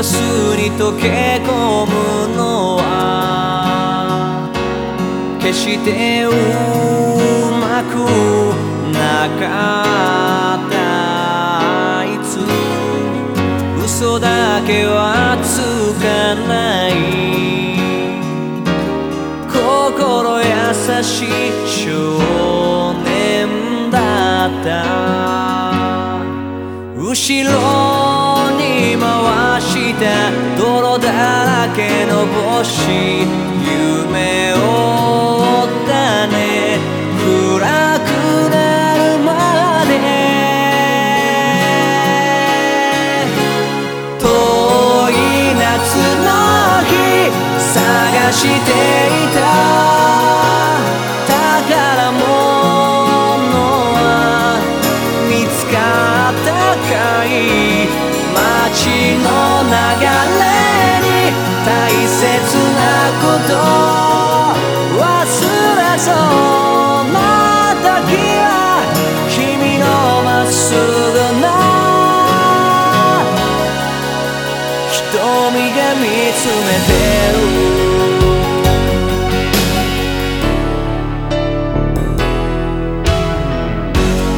ガスに溶け込むのは決してうまくなかったあいつ。嘘だけはつかない。心優しい少年だった。後ろた泥だらけの星夢を追ったね。暗くなるまで。遠い夏の日探してつめてる。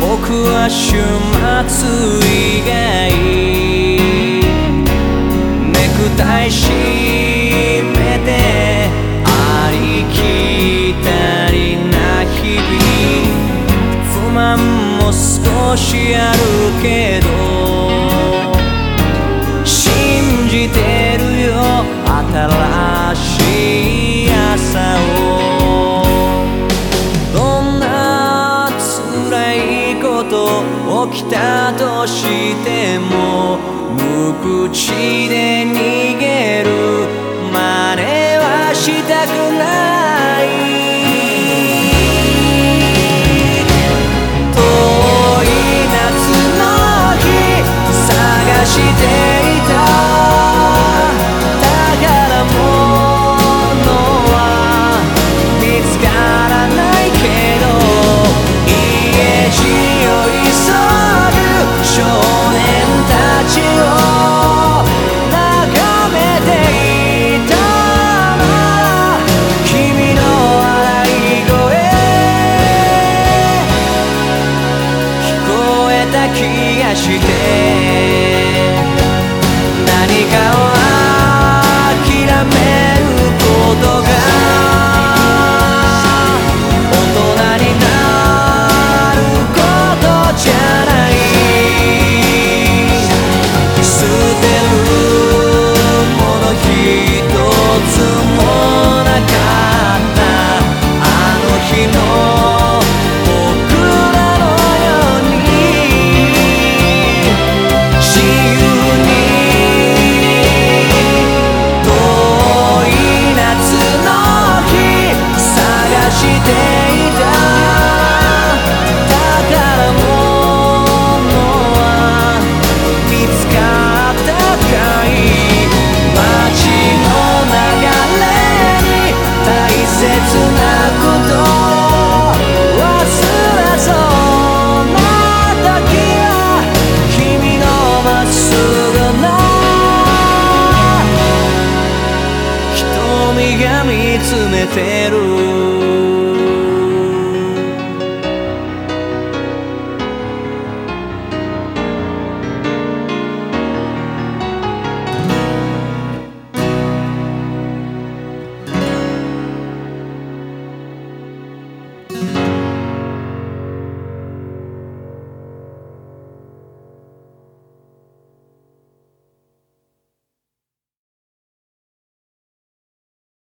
僕は週末以外ネクタイし起きたとしても無口で逃げる。冷やして進めてる